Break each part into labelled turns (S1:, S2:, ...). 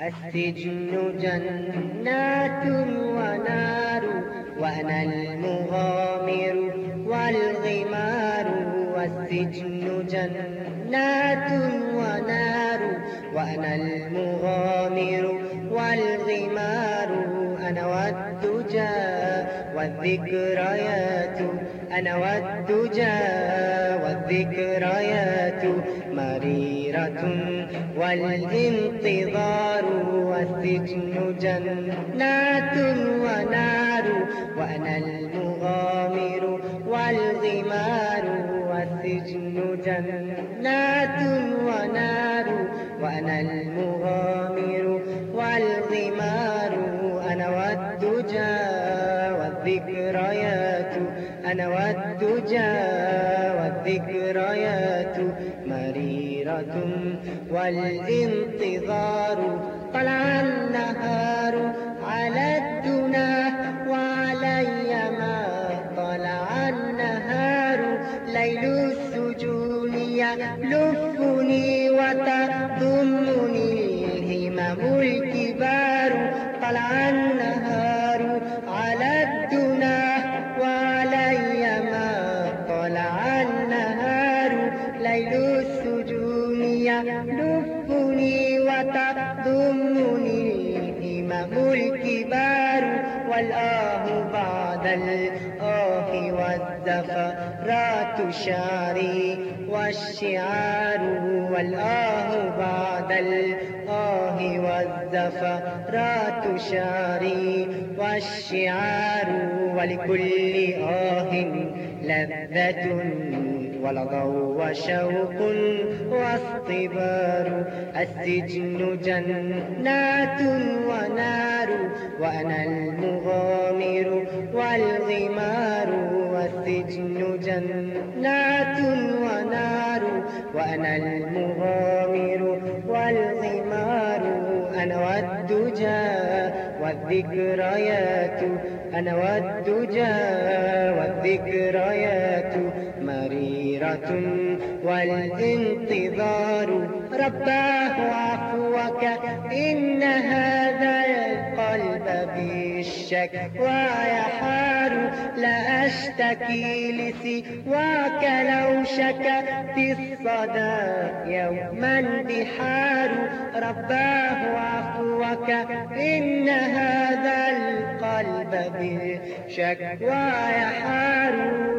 S1: السجن جنات ونار وأنا المغامر والغمار والسجن جنات ونار وأنا المغامر والغمار. أنا والدجى والذكريات أنا والدجى والذكريات. مريرة والانتظار والسجن جنات ونار وأنا المغامر والغمار والسجن جنات ونار وأنا المغامر والغمار أنا والدجى والذكريات أنا والدجى والذكريات مريرة والإنتظار ليل السجون يلفني وتضمني الهمم الكبار طلع النهار على الدنا وعلي ما طلع النهار. ليل السجون يلفني وتضمني الهمم الكبار والآه بعد الآه والزفرات شعري والشعار والآه بعد الآه والزفرات شعري والشعار ولكل آه لذة ولظى وشوق واصطبار السجن جنات ونار وأنا المغامر والغمار. والسجن جنات ونار وأنا المغامر والغمار أنا والدجى والذكريات أنا والدجى والذكريات. مريرة والانتظار رباه عفوك إن هذا القلب بالشكوى يحار لا أشتكي لسواك لو شكت الصدى يوما بحار رباه عفوك إن هذا القلب بالشكوى يحار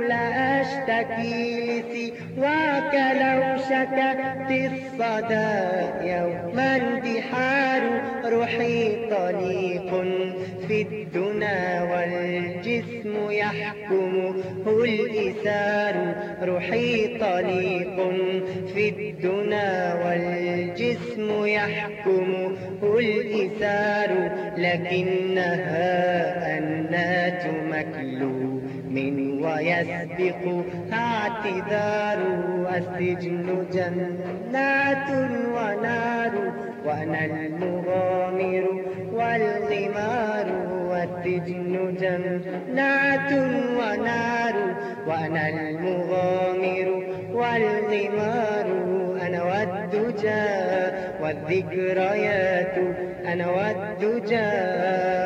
S1: لا أشتكي لسواك لو شكت الصدى يوما بحار روحي طليق. في الدنا والجسم يحكمه الإثار روحي طليق في الدنا والجسم يحكمه الإثار لكنها أنات مكلوب من ويسبق. اعتذار السجن جنات ونار. وأنا المغامر والسجن جنات ونار وأنا المغامر والغمار أنا والدجى والذكريات أنا والدجى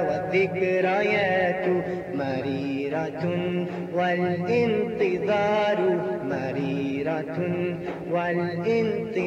S1: والذكريات. مريرة والانتظار مريرة والانتظار.